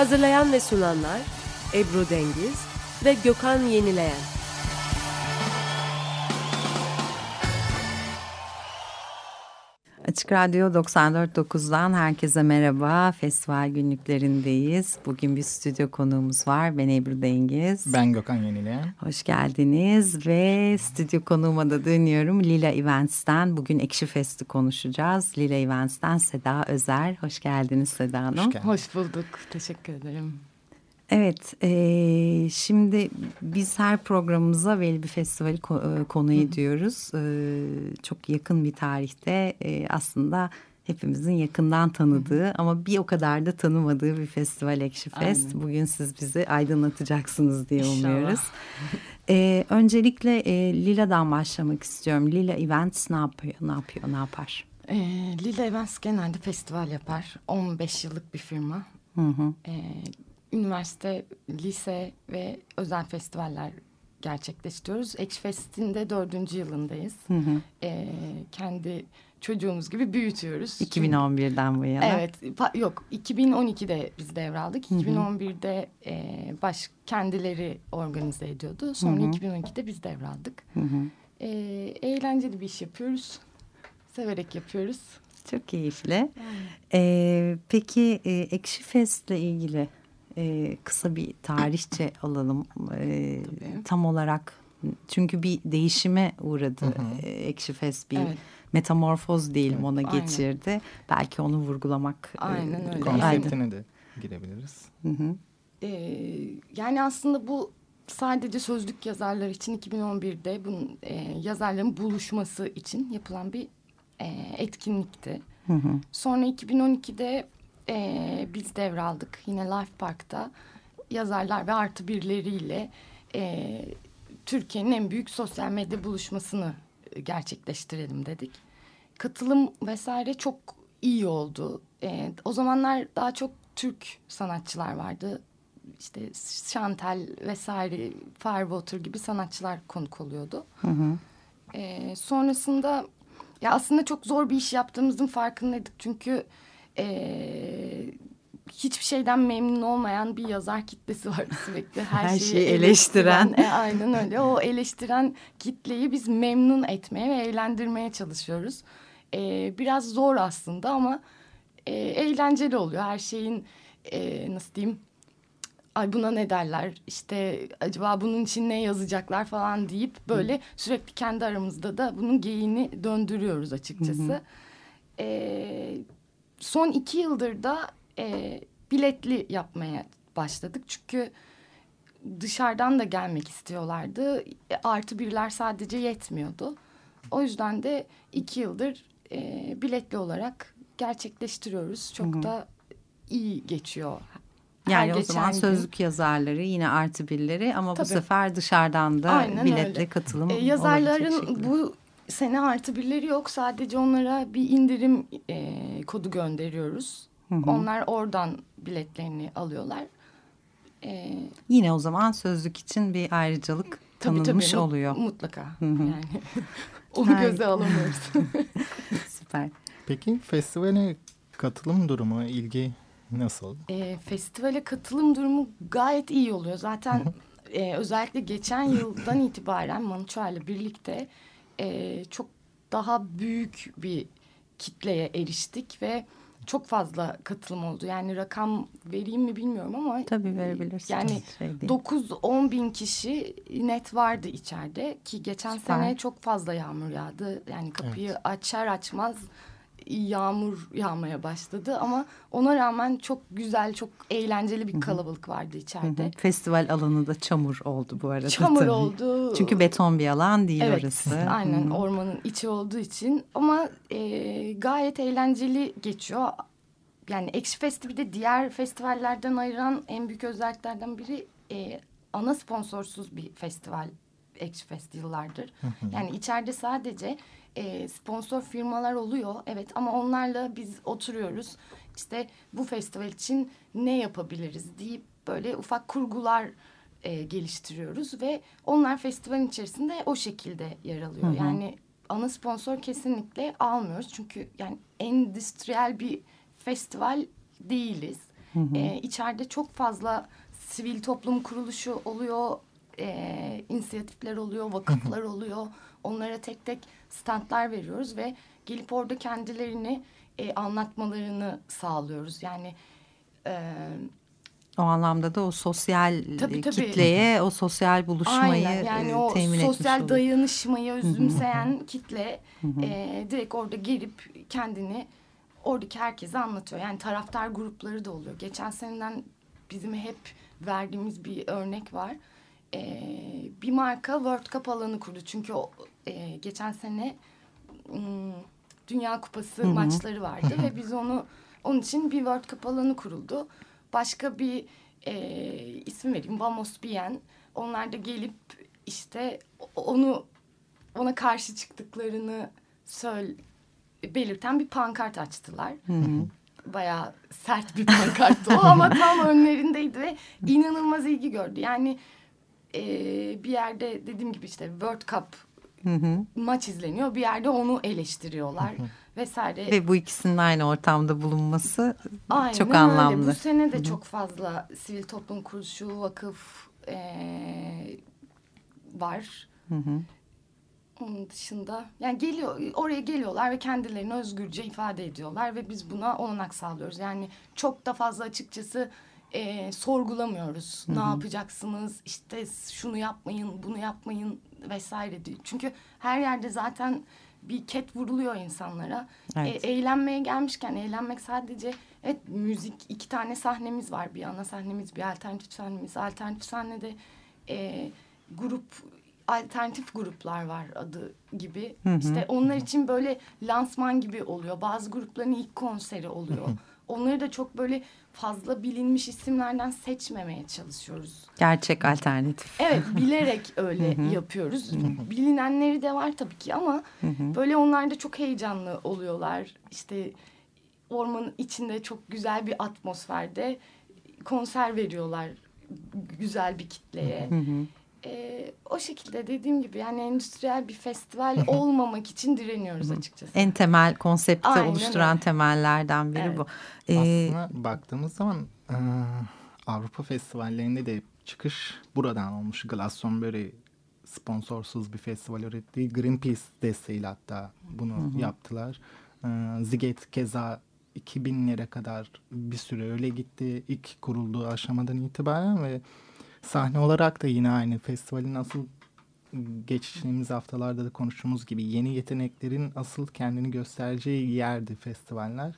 Hazırlayan ve sunanlar Ebru Dengiz ve Gökhan Yenileyen. Açık Radyo 94.9'dan herkese merhaba. Festival günlüklerindeyiz. Bugün bir stüdyo konuğumuz var. Ben Ebru Dengiz. Ben Gökhan Yenileyen. Hoş geldiniz ve stüdyo konuğuma da dönüyorum. Lila Events'ten bugün Ekşi Fest'i konuşacağız. Lila Events'ten Seda Özer. Hoş geldiniz Seda Hanım. Hoş geldin. Hoş bulduk. Teşekkür ederim. Evet, eee, şimdi biz her programımıza belli bir festivali ko- e, konu ediyoruz. Eee, çok yakın bir tarihte e, aslında hepimizin yakından tanıdığı ama bir o kadar da tanımadığı bir festival Ekşi Fest. Aynen. Bugün siz bizi aydınlatacaksınız diye İnşallah. umuyoruz. Eee, öncelikle e, Lila'dan başlamak istiyorum. Lila Events ne yapıyor, ne yapıyor, ne yapar? Ee, Lila Events genelde festival yapar. 15 yıllık bir firma. Hı hı. Ee, üniversite, lise ve özel festivaller gerçekleştiriyoruz. Ekşi Fest'in de dördüncü yılındayız. Hı hı. Ee, kendi çocuğumuz gibi büyütüyoruz. 2011'den bu yana. Evet, yok 2012'de biz devraldık. Hı hı. 2011'de e, baş kendileri organize ediyordu. Sonra Hı hı. 2012'de biz devraldık. Hı hı. E, eğlenceli bir iş yapıyoruz. Severek yapıyoruz. Çok keyifli. Ee, peki e, Ekşi Fest'le ilgili e, kısa bir tarihçe alalım. Ee, Tabii. tam olarak çünkü bir değişime uğradı Hı hı. e, Ekşi Fest bir Evet. metamorfoz diyelim Evet. ona Aynen. geçirdi. Belki onu vurgulamak. e, Aynen öyle. Konseptine de girebiliriz. Hı hı. E, yani aslında bu sadece sözlük yazarlar için 2011'de bunun e, yazarların buluşması için yapılan bir e, etkinlikti. Hı hı. Sonra 2012'de e, biz devraldık yine Life Park'ta yazarlar ve artı birleriyle e, Türkiye'nin en büyük sosyal medya buluşmasını e, gerçekleştirelim dedik. Katılım vesaire çok iyi oldu. E, o zamanlar daha çok Türk sanatçılar vardı. İşte Chantel vesaire, Firewater gibi sanatçılar konuk oluyordu. Hı hı. Ee, sonrasında ya aslında çok zor bir iş yaptığımızın farkındaydık. Çünkü ee, hiçbir şeyden memnun olmayan bir yazar kitlesi var sürekli. Her, Her şeyi şeyi eleştiren. E, aynen öyle. O eleştiren kitleyi biz memnun etmeye ve eğlendirmeye çalışıyoruz. Ee, biraz zor aslında ama e, eğlenceli oluyor. Her şeyin e, nasıl diyeyim ay buna ne derler işte acaba bunun için ne yazacaklar falan deyip böyle sürekli kendi aramızda da bunun geyiğini döndürüyoruz açıkçası. Ee, son iki yıldır da e, biletli yapmaya başladık çünkü dışarıdan da gelmek istiyorlardı. E, Artı birler sadece yetmiyordu. O yüzden de iki yıldır e, biletli olarak gerçekleştiriyoruz. Çok Hı hı. da iyi geçiyor. Her Yani o geçen zaman gün. sözlük yazarları yine artı birleri ama Tabii. bu sefer dışarıdan da Aynen biletle öyle. katılım E, yazarların bu sene artı birleri yok. Sadece onlara bir indirim e, kodu gönderiyoruz. Hı hı. Onlar oradan biletlerini alıyorlar. E, Yine o zaman sözlük için bir ayrıcalık tabii tanınmış tabii, oluyor. Mutlaka. hı. Yani onu göze alamıyoruz. Süper. Peki festivale katılım durumu, ilgi nasıl? E, festivale katılım durumu gayet iyi oluyor. Zaten e, özellikle geçen yıldan itibaren Manuço ile birlikte e, çok daha büyük bir kitleye eriştik ve çok fazla katılım oldu. Yani rakam vereyim mi bilmiyorum ama Tabii verebilirsiniz. Yani Şey değil. 9-10 bin kişi net vardı içeride ki geçen Süper. sene çok fazla yağmur yağdı. Yani kapıyı açar açmaz yağmur yağmaya başladı ama ona rağmen çok güzel, çok eğlenceli bir kalabalık vardı Hı içeride. hı. Festival alanı da çamur oldu bu arada. Çamur tabii. oldu. Çünkü beton bir alan değil Evet, orası. aynen Hı hı. ormanın içi olduğu için ama e, gayet eğlenceli geçiyor. yani Ekşi Fest'i bir de diğer festivallerden ayıran en büyük özelliklerden biri e, ana sponsorsuz bir festival Ekşi Fest yıllardır. Yani içeride sadece e, sponsor firmalar oluyor evet ama onlarla biz oturuyoruz işte bu festival için ne yapabiliriz deyip böyle ufak kurgular e, geliştiriyoruz ve onlar festivalin içerisinde o şekilde yer alıyor. Yani ana sponsor kesinlikle almıyoruz çünkü yani endüstriyel bir festival değiliz. E, içeride çok fazla sivil toplum kuruluşu oluyor, e, inisiyatifler oluyor, vakıflar oluyor. Onlara tek tek standlar veriyoruz ve gelip orada kendilerini e, anlatmalarını sağlıyoruz. Yani e, O anlamda da o sosyal Tabii, tabii. kitleye, o sosyal buluşmayı Aynen yani e, o temin etmiş sosyal oluyor. dayanışmayı özümseyen kitle e, direkt orada gelip kendini oradaki herkese anlatıyor. Yani taraftar grupları da oluyor. Geçen seneden bizim hep verdiğimiz bir örnek var. E, bir marka World Cup alanı kurdu. Çünkü o, e, geçen sene hmm, Dünya Kupası maçları vardı ve biz onu onun için bir World Cup alanı kuruldu. Başka bir e, isim vereyim Vamos Bien. Onlar da gelip işte onu ona karşı çıktıklarını söyle belirten bir pankart açtılar. Bayağı sert bir pankarttı o ama tam önlerindeydi ve inanılmaz ilgi gördü. Yani e, bir yerde dediğim gibi işte World Cup maç izleniyor. Bir yerde onu eleştiriyorlar vesaire. Ve bu ikisinin aynı ortamda bulunması Aynen çok öyle. anlamlı. Bu sene de çok fazla sivil toplum kuruluşu, vakıf eee, var. Onun dışında yani geliyor oraya geliyorlar ve kendilerini özgürce ifade ediyorlar ve biz buna olanak sağlıyoruz. Yani çok da fazla açıkçası eee, sorgulamıyoruz. Ne yapacaksınız? İşte şunu yapmayın, bunu yapmayın vesaire diye. Çünkü her yerde zaten bir ket vuruluyor insanlara. Evet. E, eğlenmeye gelmişken eğlenmek sadece evet müzik iki tane sahnemiz var. Bir ana sahnemiz bir alternatif sahnemiz. Alternatif sahnede e, grup alternatif gruplar var adı gibi. İşte onlar için böyle lansman gibi oluyor. Bazı grupların ilk konseri oluyor. Onları da çok böyle fazla bilinmiş isimlerden seçmemeye çalışıyoruz. Gerçek alternatif. Evet bilerek öyle yapıyoruz. Bilinenleri de var tabii ki ama böyle onlar da çok heyecanlı oluyorlar. İşte ormanın içinde çok güzel bir atmosferde konser veriyorlar güzel bir kitleye. Ee, o şekilde dediğim gibi yani endüstriyel bir festival olmamak için direniyoruz açıkçası. En temel konsepti Aynen oluşturan öyle. temellerden biri Evet. bu. Ee, Aslında baktığımız zaman e, Avrupa festivallerinde de çıkış buradan olmuş. Glastonbury sponsorsuz bir festival ürettiği Greenpeace desteğiyle hatta bunu yaptılar. E, Ziget keza 2000'lere kadar bir süre öyle gitti. İlk kurulduğu aşamadan itibaren ve sahne olarak da yine aynı festivalin asıl geçtiğimiz haftalarda da konuştuğumuz gibi yeni yeteneklerin asıl kendini göstereceği yerdi festivaller.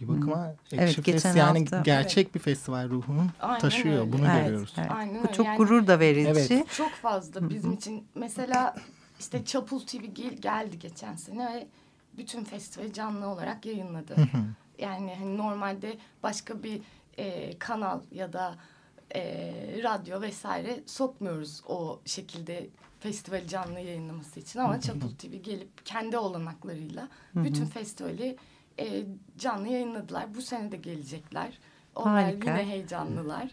Bir bakıma Ekşi Evet, Fest geçen yani hafta- gerçek bir festival ruhunu Aynen taşıyor. öyle. Bunu Evet, görüyoruz. evet. Aynen Bu çok Yani- gurur da verici. Evet. Çok fazla bizim için. Mesela işte Çapul TV gel- geldi geçen sene ve bütün festivali canlı olarak yayınladı. yani hani normalde başka bir e, kanal ya da e, radyo vesaire sokmuyoruz o şekilde festivali canlı yayınlaması için ama Çapul TV gelip kendi olanaklarıyla bütün festivali e, canlı yayınladılar. Bu sene de gelecekler. Onlar Harika. yine heyecanlılar.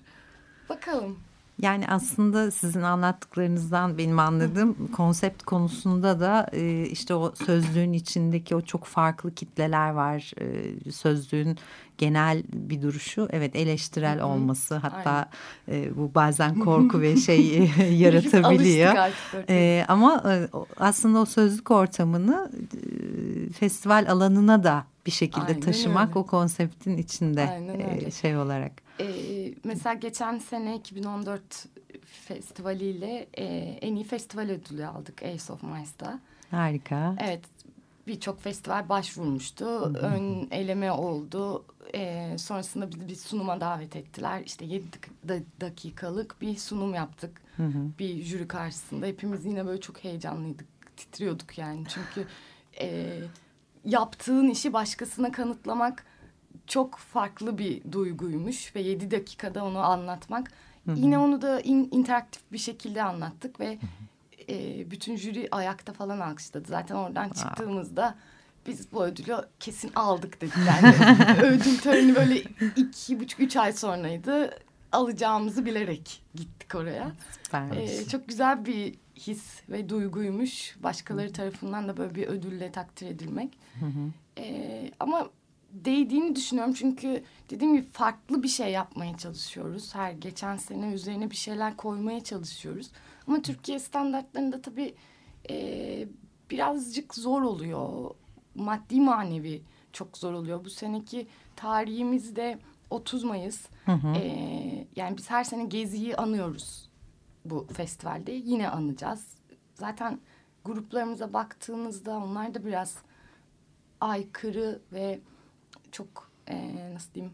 Bakalım. Yani aslında sizin anlattıklarınızdan benim anladığım konsept konusunda da e, işte o sözlüğün içindeki o çok farklı kitleler var. E, sözlüğün genel bir duruşu evet eleştirel olması hatta e, bu bazen korku ve şey e, yaratabiliyor. E, ama e, aslında o sözlük ortamını e, festival alanına da bir şekilde Aynen taşımak öyle. o konseptin içinde e, şey olarak. Ee, mesela geçen sene 2014 festivaliyle e, en iyi festival ödülü aldık Ace of Mice'da. Harika. Evet birçok festival başvurmuştu. Ön eleme oldu. Ee, sonrasında bizi bir sunuma davet ettiler. İşte 7 dakikalık bir sunum yaptık. Bir jüri karşısında. Hepimiz yine böyle çok heyecanlıydık. Titriyorduk yani. Çünkü e, yaptığın işi başkasına kanıtlamak çok farklı bir duyguymuş ve 7 dakikada onu anlatmak. Yine onu da in, interaktif bir şekilde anlattık ve e, bütün jüri ayakta falan alkışladı. Zaten oradan çıktığımızda biz bu ödülü kesin aldık dedik. Yani ödül töreni böyle iki buçuk üç ay sonraydı. Alacağımızı bilerek gittik oraya. Süpermiş. Ee, çok güzel bir his ve duyguymuş. Başkaları tarafından da böyle bir ödülle takdir edilmek. Ee, ama değdiğini düşünüyorum çünkü dediğim gibi farklı bir şey yapmaya çalışıyoruz. Her geçen sene üzerine bir şeyler koymaya çalışıyoruz. Ama Türkiye standartlarında tabii e, birazcık zor oluyor. Maddi manevi çok zor oluyor. Bu seneki tarihimizde 30 Mayıs. Ee, yani biz her sene Gezi'yi anıyoruz bu festivalde. Yine anacağız. Zaten gruplarımıza baktığınızda onlar da biraz aykırı ve çok e, nasıl diyeyim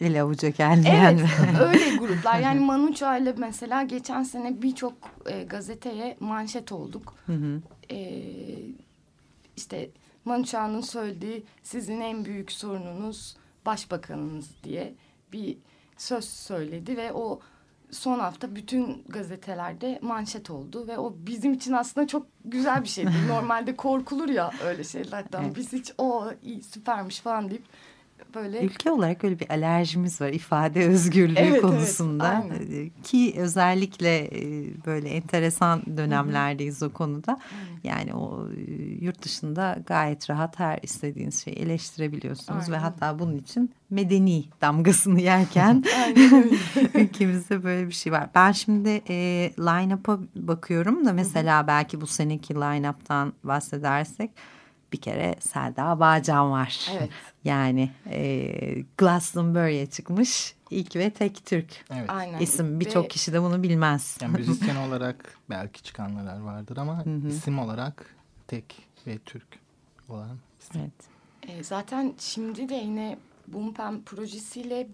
El avuca gelmeyen. Evet öyle gruplar yani Manuça ile mesela geçen sene birçok e, gazeteye manşet olduk. E, işte Manuça'nın söylediği sizin en büyük sorununuz başbakanınız diye bir söz söyledi ve o son hafta bütün gazetelerde manşet oldu ve o bizim için aslında çok güzel bir şeydi. Normalde korkulur ya öyle şeylerden. Evet. Biz hiç o iyi süpermiş falan deyip böyle Ülke olarak öyle bir alerjimiz var ifade özgürlüğü Evet, evet, konusunda aynen. Ee, ki özellikle e, böyle enteresan dönemlerdeyiz o konuda. Yani o e, yurt dışında gayet rahat her istediğiniz şeyi eleştirebiliyorsunuz ve Aynen. hatta bunun için medeni damgasını yerken ülkemizde böyle bir şey var. Ben şimdi e, line-up'a bakıyorum da mesela belki bu seneki line-up'tan bahsedersek bir kere Selda Bağcan var. Evet. Yani e, Glastonbury'e çıkmış ilk ve tek Türk Evet. Aynen. isim. Ve- Birçok kişi de bunu bilmez. Yani müzisyen olarak belki çıkanlar vardır ama isim olarak tek ve Türk olan isim. Evet. E, zaten şimdi de yine Bumpem projesiyle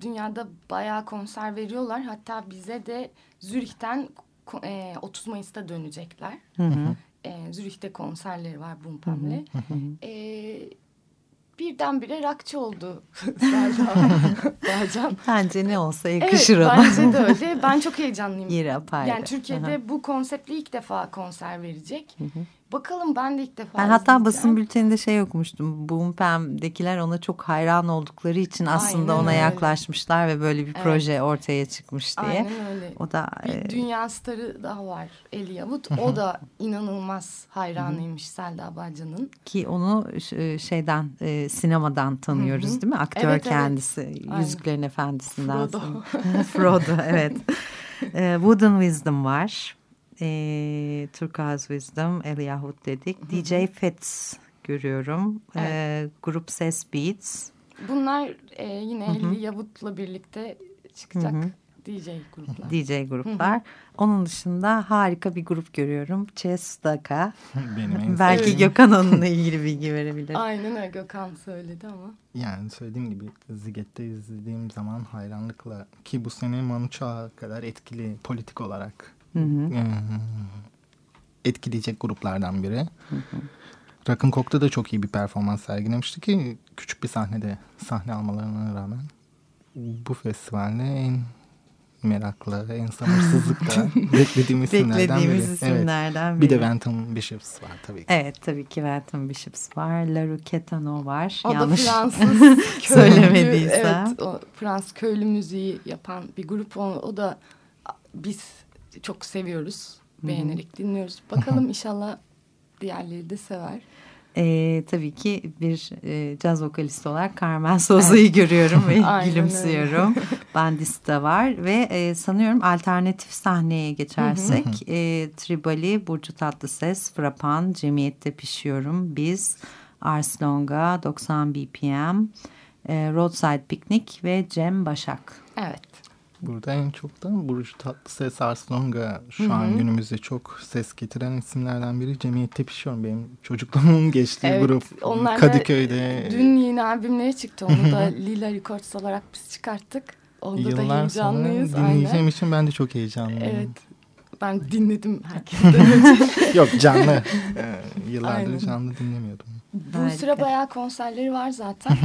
dünyada bayağı konser veriyorlar. Hatta bize de Zürih'ten e, 30 Mayıs'ta dönecekler. E, Zürih'te konserleri var Bumpem'le. E, birdenbire rakçı oldu Bağcan. Bence ne olsa Evet yakışır ona. bence de öyle. Ben çok heyecanlıyım. Yeri apayrı. Yani Türkiye'de bu konseptle ilk defa konser verecek. Bakalım ben de ilk defa Ben hatta basın bülteninde şey okumuştum. Boompem'dekiler ona çok hayran oldukları için aslında Aynen ona öyle. yaklaşmışlar ve böyle bir Evet. proje ortaya çıkmış diye. Aynen öyle. O da Bir e, dünya starı daha var Eli Yavut. O da inanılmaz hayranıymış Selda Bağcan'ın. ki onu ş- şeyden e, sinemadan tanıyoruz değil mi? Aktör Evet, evet. kendisi. Aynen. Yüzüklerin Efendisi'nden. Frodo. Frodo evet. E, Wooden Wisdom var. E, Turquoise Wisdom, Elijah Wood dedik. DJ Fitz görüyorum. E, grup Ses Beats. Bunlar e, yine Eli Yavut'la birlikte çıkacak DJ gruplar. DJ gruplar. Onun dışında harika bir grup görüyorum. Chestaka. Benim en Belki sevdiğim- Gökhan onunla ilgili bilgi verebilir. Aynen öyle Gökhan söyledi ama. Yani söylediğim gibi Ziget'te izlediğim zaman hayranlıkla ki bu sene Manu Chao kadar etkili politik olarak eee, etkileyecek gruplardan biri. Rock'n Coke'da da çok iyi bir performans sergilemişti ki küçük bir sahnede sahne almalarına rağmen bu festivalde en meraklı, en sabırsızlıkla beklediğim isimlerden Beklediğimiz biri. isimlerden Evet. Bir de biri. Venton Bishops var tabii ki. Evet tabii ki Welton Bishops var. Laru Ketano var. O Yanlış da Fransız köylü, söylemediysem. Evet, o Fransız köylü müziği yapan bir grup. O, o da biz çok seviyoruz. Beğenerek dinliyoruz. Bakalım inşallah diğerleri de sever. Ee, tabii ki bir e, caz vokalisti olarak Carmen Soza'yı görüyorum ve Aynen gülümsüyorum. Bandista var ve e, sanıyorum alternatif sahneye geçersek e, Tribali, Burcu Tatlıses, Frapan, Cemiyette Pişiyorum, Biz, Ars Longa, 90 BPM, e, Roadside Picnic ve Cem Başak. Evet. Burada en çok da Burcu Tatlıses Arslonga şu an günümüzde çok ses getiren isimlerden biri. Cemiyette pişiyorum. Benim çocukluğumun geçtiği Evet, grup. onlar da Kadıköy'de Dün yeni albümleri çıktı. Onu da Lila Records olarak biz çıkarttık. Onda da yıllar sonra heyecanlıyız. dinleyeceğim Aynen. için ben de çok heyecanlıyım. Evet. Ben dinledim herkesten. Yok canlı. Ee, yıllardır Aynen. canlı dinlemiyordum. Bu Harika. sıra bayağı konserleri var zaten.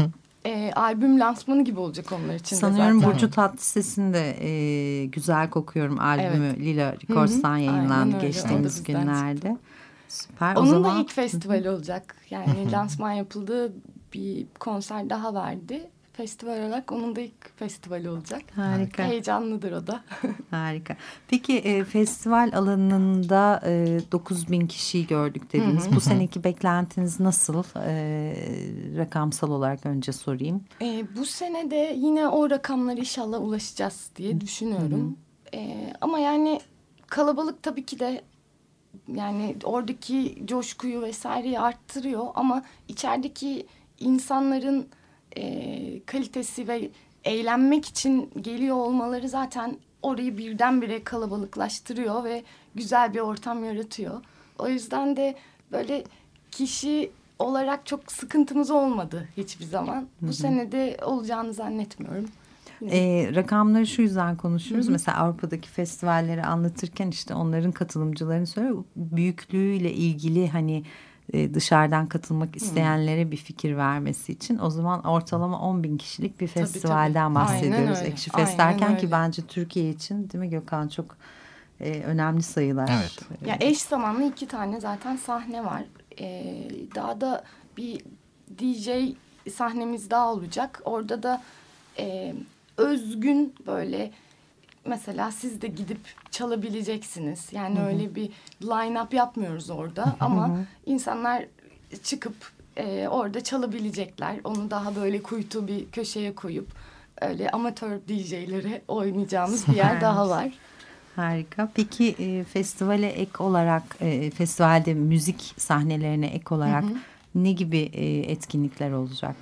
E, albüm lansmanı gibi olacak onlar için de Sanıyorum zaten. Burcu Tatlıses'in de e, Güzel Kokuyorum albümü Evet. Lila Records'tan yayınlandı öyle. O geçtiğimiz günlerde. Süper. o Onun zaman da ilk festivali olacak. Yani lansman yapıldı bir konser daha verdi. Festival olarak onun da ilk festivali olacak. harika. Heyecanlıdır o da. Harika. Peki e, festival alanında e, 9000 kişiyi gördük dediniz. Bu seneki beklentiniz nasıl? E, rakamsal olarak önce sorayım. E, bu sene de yine o rakamlara inşallah ulaşacağız diye düşünüyorum. E, ama yani kalabalık tabii ki de yani oradaki coşkuyu vesaireyi arttırıyor ama içerideki insanların e, kalitesi ve eğlenmek için geliyor olmaları zaten orayı birdenbire kalabalıklaştırıyor ve güzel bir ortam yaratıyor. O yüzden de böyle kişi olarak çok sıkıntımız olmadı hiçbir zaman. Bu sene de olacağını zannetmiyorum. E, rakamları şu yüzden konuşuyoruz. Mesela Avrupa'daki festivalleri anlatırken işte onların katılımcılarını söylüyor. Büyüklüğüyle ilgili hani e, dışarıdan katılmak isteyenlere bir fikir vermesi için o zaman ortalama 10 bin kişilik bir Tabii, festivalden tabii. bahsediyoruz. Aynen öyle. Ekşi Fest Aynen derken ki bence Türkiye için değil mi Gökhan çok e, önemli sayılar. Evet. Ya eş zamanlı iki tane zaten sahne var. Ee, daha da bir DJ sahnemiz daha olacak. Orada da e, özgün böyle mesela siz de gidip çalabileceksiniz. Yani öyle bir line-up yapmıyoruz orada ama insanlar çıkıp e, orada çalabilecekler. Onu daha böyle kuytu bir köşeye koyup öyle amatör DJ'lere oynayacağımız bir yer daha var. Harika. Peki e, festivale ek olarak e, festivalde müzik sahnelerine ek olarak ne gibi e, etkinlikler olacak?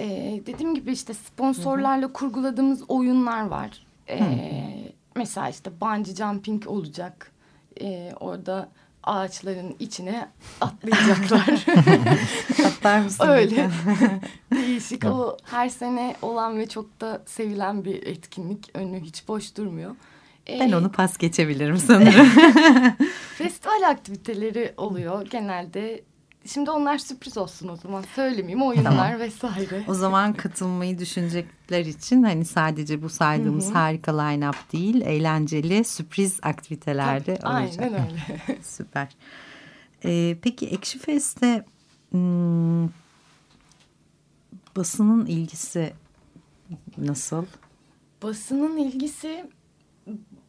Ee, dediğim gibi işte sponsorlarla kurguladığımız oyunlar var. Ee, mesela işte bungee jumping olacak. Ee, orada ağaçların içine atlayacaklar. Atlar mısın? Öyle. Değişik. O her sene olan ve çok da sevilen bir etkinlik. Önü hiç boş durmuyor. Ee, Ben onu pas geçebilirim sanırım. Festival aktiviteleri oluyor genelde. Şimdi onlar sürpriz olsun o zaman. Söylemeyeyim oyunlar vesaire. o zaman katılmayı düşünecekler için hani sadece bu saydığımız harika line-up değil, eğlenceli sürpriz aktiviteler de olacak. Aynen öyle. Süper. Ee, peki Ekşi Fest'te hmm, basının ilgisi nasıl? Basının ilgisi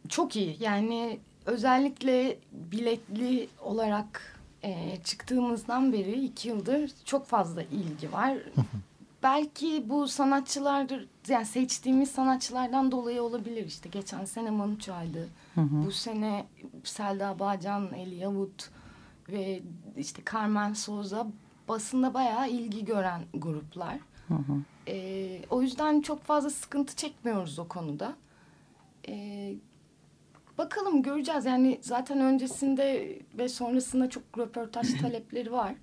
çok iyi. Yani özellikle biletli olarak e, çıktığımızdan beri iki yıldır çok fazla ilgi var. Belki bu sanatçılardır, yani seçtiğimiz sanatçılardan dolayı olabilir. İşte geçen sene Manu Çay'dı. Bu sene Selda Bağcan, Eli Yavut ve işte Carmen Souza basında bayağı ilgi gören gruplar. Ee, o yüzden çok fazla sıkıntı çekmiyoruz o konuda. Ee, bakalım göreceğiz. Yani zaten öncesinde ve sonrasında çok röportaj talepleri var.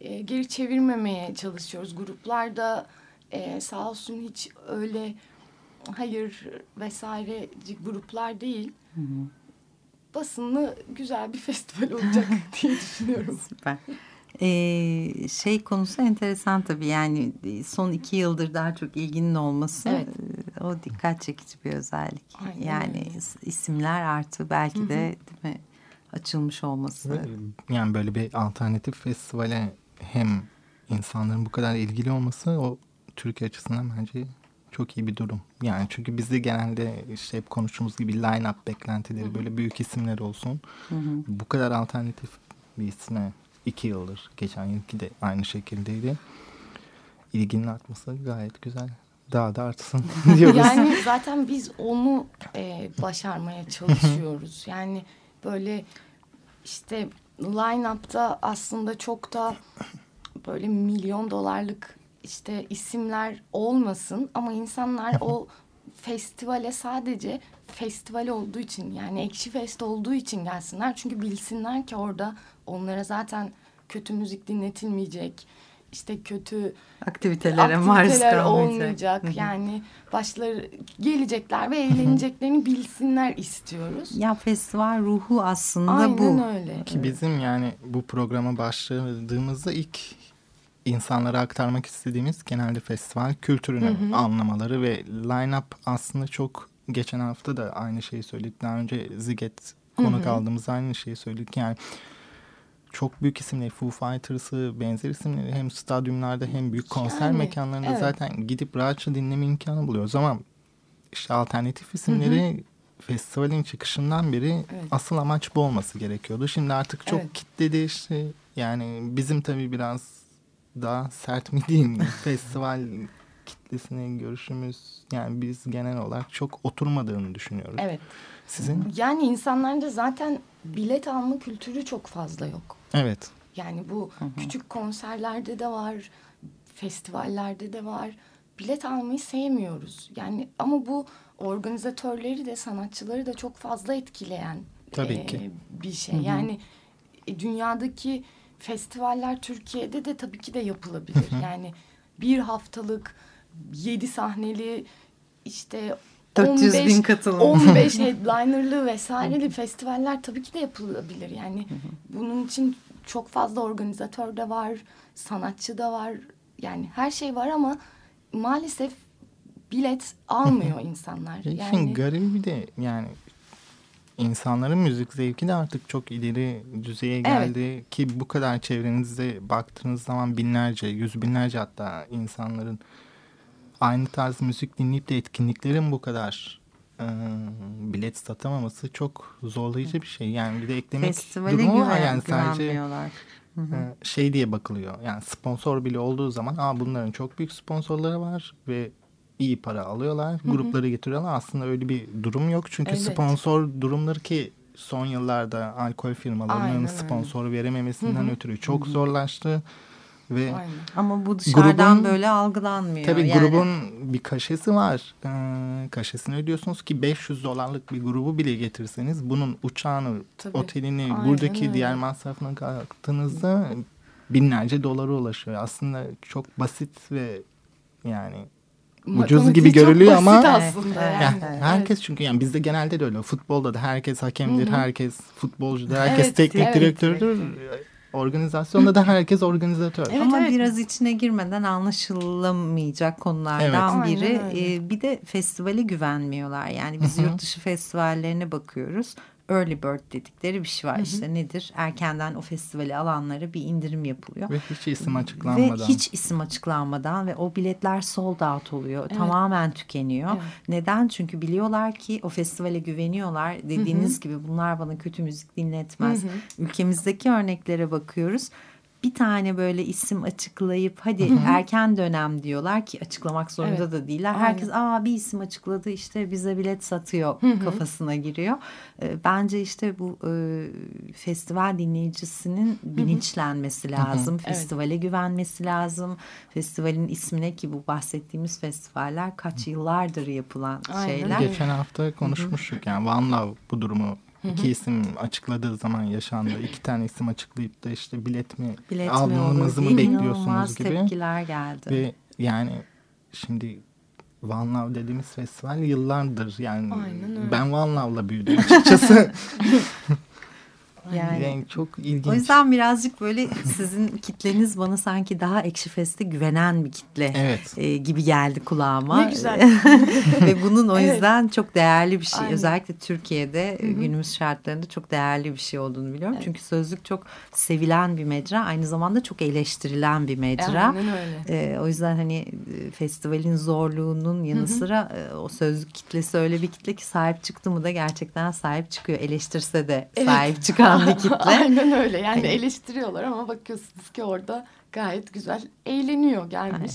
Ee, geri çevirmemeye çalışıyoruz. Gruplarda e, sağ olsun hiç öyle hayır vesaire gruplar değil. Basınlı güzel bir festival olacak diye düşünüyorum. Süper. Ee, şey konusu enteresan tabii yani son iki yıldır daha çok ilginin olması Evet. e, o dikkat çekici bir özellik. Aynen yani isimler artı belki de değil mi açılmış olması. Yani böyle bir alternatif festivale hem insanların bu kadar ilgili olması o Türkiye açısından bence çok iyi bir durum. Yani çünkü bizde genelde işte hep konuştuğumuz gibi line-up beklentileri böyle büyük isimler olsun. Bu kadar alternatif bir isme iki yıldır geçen yılki de aynı şekildeydi. İlginin artması gayet güzel. Daha da artsın diyoruz. Yani zaten biz onu e, başarmaya çalışıyoruz. Yani böyle işte line-up'ta aslında çok da böyle milyon dolarlık işte isimler olmasın ama insanlar o festivale sadece festival olduğu için yani Ekşi Fest olduğu için gelsinler. Çünkü bilsinler ki orada onlara zaten kötü müzik dinletilmeyecek. işte kötü Aktivitelere maruz aktiviteler kalmayacak. olmayacak. Hı hı. Yani başları gelecekler ve eğleneceklerini bilsinler istiyoruz. Ya festival ruhu aslında Aynen bu. öyle. Ki bizim yani bu programa başladığımızda ilk insanlara aktarmak istediğimiz genelde festival kültürünü anlamaları ve line-up aslında çok geçen hafta da aynı şeyi söyledik. Daha önce Ziget konuk aldığımız aynı şeyi söyledik. Yani çok büyük isimleri Foo Fighters'ı benzer isimleri hem stadyumlarda hem büyük konser Yani, mekanlarında evet. zaten gidip rahatça dinleme imkanı buluyoruz ama işte alternatif isimleri festivalin çıkışından beri Evet. asıl amaç bu olması gerekiyordu. Şimdi artık çok Evet. kitle değişti. Yani bizim tabii biraz daha sert mi diyeyim festival kitlesine görüşümüz yani biz genel olarak çok oturmadığını düşünüyoruz. Evet. Sizin? Yani insanlarda zaten bilet alma kültürü çok fazla yok. Evet. Yani bu küçük konserlerde de var, festivallerde de var. Bilet almayı sevmiyoruz. Yani ama bu organizatörleri de sanatçıları da çok fazla etkileyen Tabii e, ki. bir şey. Yani e, dünyadaki festivaller Türkiye'de de tabii ki de yapılabilir. yani bir haftalık yedi sahneli işte 400 bin 15 katılım. 15 headlinerlı vesaireli festivaller tabii ki de yapılabilir. Yani bunun için çok fazla organizatör de var, sanatçı da var. Yani her şey var ama maalesef bilet almıyor insanlar. Yani garibi bir de yani insanların müzik zevki de artık çok ileri düzeye Evet. geldi ki bu kadar çevrenizde baktığınız zaman binlerce, yüz binlerce hatta insanların aynı tarz müzik dinleyip de etkinliklerin bu kadar e, bilet satamaması çok zorlayıcı bir şey. Yani bir de eklemek Festivale durumu var yani sadece şey diye bakılıyor. Yani sponsor bile olduğu zaman Aa, bunların çok büyük sponsorları var ve iyi para alıyorlar. Grupları getiriyorlar. Aslında öyle bir durum yok. Çünkü Evet. sponsor durumları ki son yıllarda alkol firmalarının Aynen sponsor verememesinden ötürü çok zorlaştı. Ve aynen. Ama bu dışarıdan Grubun- böyle algılanmıyor. tabii Yani grubun bir kaşesi var. Ee, kaşesini ödüyorsunuz ki 500 dolarlık bir grubu bile getirseniz bunun uçağını, Tabii. otelini, Aynen buradaki öyle. diğer masrafına kalktığınızda binlerce dolara ulaşıyor. Aslında çok basit ve yani ucuz gibi çok görülüyor ama Evet, aslında evet. yani. yani herkes çünkü yani bizde genelde de öyle. Futbolda da herkes hakemdir, herkes futbolcudur, herkes Evet, teknik evet. direktördür. Organizasyonda da herkes organizatör. Evet, Ama evet. biraz içine girmeden anlaşılamayacak konulardan Evet. biri. Aynen öyle. Ee, bir de festivale güvenmiyorlar. Yani biz yurt dışı festivallerine bakıyoruz. Early bird dedikleri bir şey var. İşte nedir? Erkenden o festivali alanlara bir indirim yapılıyor. Ve hiç isim açıklanmadan. Ve hiç isim açıklanmadan ve o biletler sold out oluyor. Tamamen tükeniyor. Evet. Neden? Çünkü biliyorlar ki o festivale güveniyorlar. Dediğiniz gibi bunlar bana kötü müzik dinletmez. Ülkemizdeki örneklere bakıyoruz. Bir tane böyle isim açıklayıp hadi erken dönem diyorlar ki açıklamak zorunda Evet. da değiller. Aynen. Herkes aa bir isim açıkladı işte bize bilet satıyor kafasına giriyor. Ee, Bence işte bu e, festival dinleyicisinin bilinçlenmesi lazım. Festivale güvenmesi lazım. Festivalin ismine ki bu bahsettiğimiz festivaller kaç yıllardır yapılan Aynen şeyler. Geçen hafta konuşmuştuk yani One Love bu durumu iki isim açıkladığı zaman yaşandı. İki tane isim açıklayıp da işte bilet mi Bilet almanızı mı bekliyorsunuz inanılmaz gibi. tepkiler geldi. Ve yani şimdi One Love dediğimiz festival yıllardır yani ben One Love'la büyüdüm açıkçası. Yani yani çok ilginç. O yüzden birazcık böyle sizin kitleniz bana sanki daha Ekşi Fest'e güvenen bir kitle Evet. e, gibi geldi kulağıma. Ne güzel. Ve bunun o Evet. yüzden çok değerli bir şey. Aynen. Özellikle Türkiye'de e, günümüz şartlarında çok değerli bir şey olduğunu biliyorum. Evet. Çünkü sözlük çok sevilen bir mecra. Aynı zamanda çok eleştirilen bir mecra. Aynen öyle. E, o yüzden hani e, festivalin zorluğunun yanı sıra e, o sözlük kitlesi öyle bir kitle ki sahip çıktı mı da gerçekten sahip çıkıyor. Eleştirse de sahip çıkan bir kitle. Aynen öyle. Yani Hani- eleştiriyorlar ama bakıyorsunuz ki orada gayet güzel eğleniyor gelmiş.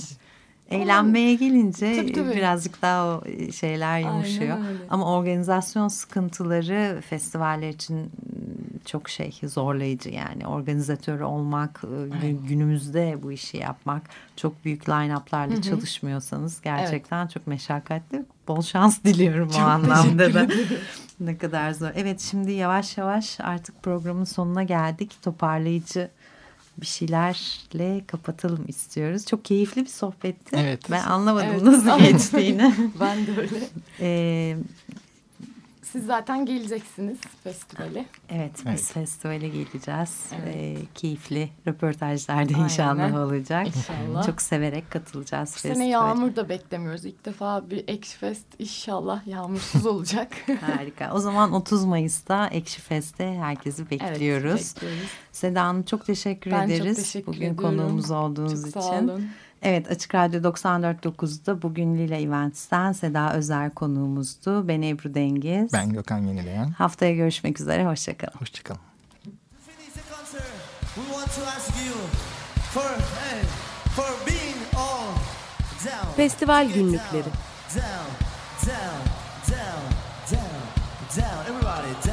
Eğlenmeye gelince Tabii, tabii. birazcık daha o şeyler yumuşuyor. Ama organizasyon sıkıntıları festivaller için çok şey zorlayıcı yani. Organizatör olmak, gü- günümüzde bu işi yapmak, çok büyük line-up'larla çalışmıyorsanız gerçekten çok meşakkatli. Bol şans diliyorum o anlamda da. ne kadar zor. Evet şimdi yavaş yavaş artık programın sonuna geldik. Toparlayıcı bir şeylerle kapatalım istiyoruz. Çok keyifli bir sohbetti. Evet. Ben anlamadım Evet. nasıl geçtiğini. Ben de öyle. Ee, siz zaten geleceksiniz festivale. Evet biz Evet. festivale geleceğiz. Evet. Ee, keyifli röportajlarda Aynen. inşallah olacak. İnşallah. Çok severek katılacağız Bu sene festivale. yağmur da beklemiyoruz. İlk defa bir Ekşi Fest inşallah yağmursuz olacak. Harika. O zaman 30 Mayıs'ta Ekşi Fest'te herkesi bekliyoruz. Evet, bekliyoruz. Seda Hanım çok teşekkür Ben çok ederiz. teşekkür Bugün ediyorum. konuğumuz olduğunuz Çok için. sağ olun. Evet Açık Radyo 94.9'da bugün Lila Events'ten Seda Özer konuğumuzdu. Ben Ebru Dengiz. Ben Gökhan Yenileyen. Haftaya görüşmek üzere. Hoşçakalın. Hoşçakalın. To finish the concert, we want to ask you for hey, for being all down. Festival günlükleri. Down, down, down, down, down, down. Everybody down,